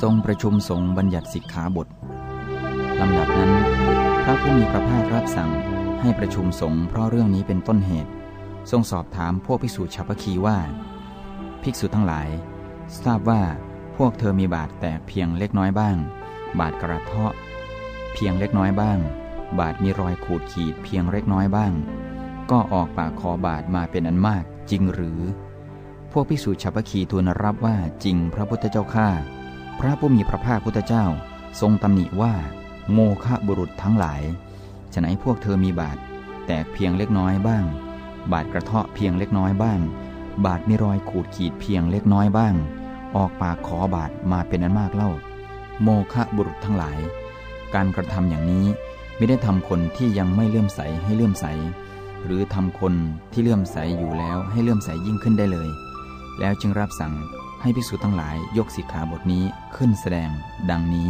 ทรงประชุมสงฆ์บัญญัติสิกขาบทลำดับนั้น พระผู้มีพระภาครับสั่งให้ประชุมสงฆ์เพราะเรื่องนี้เป็นต้นเหตุ ทรงสอบถามพวกภิกษุชาวพคีว่า ภิกษุทั้งหลาย ทราบว่าพวกเธอมีบาดแตกเพียงเล็กน้อยบ้าง บาดกระเทาะ เพียงเล็กน้อยบ้าง บาดมีรอยขูดขีดเพียงเล็กน้อยบ้าง ก็ออกปากขอบาดมาเป็นอันมากจริงหรือ พวกภิกษุชาวพคีทูลรับว่าจริงพระพุทธเจ้าข้า พระผู้มีพระภาคพุทธเจ้า ทรงตำหนิว่า โมฆะบุรุษทั้งหลายฉะนั้นพวกเธอมีบาดแตกเพียงเล็กน้อยบ้าง บาดกระเทาะเพียงเล็กน้อยบ้าง บาดมีรอยขูดขีดเพียงเล็กน้อยบ้าง ออกปากขอบาดมาเป็นอันมากเล่า โมฆะบุรุษทั้งหลาย การกระทำอย่างนี้ไม่ได้ทำคนที่ยังไม่เลื่อมใสให้เลื่อมใส หรือทำคนที่เลื่อมใสอยู่แล้วให้เลื่อมใสยิ่งขึ้นได้เลย แล้วจึงรับสั่ง ให้ภิกษุทั้งหลายยกสิกขาบทนี้ขึ้นแสดงดังนี้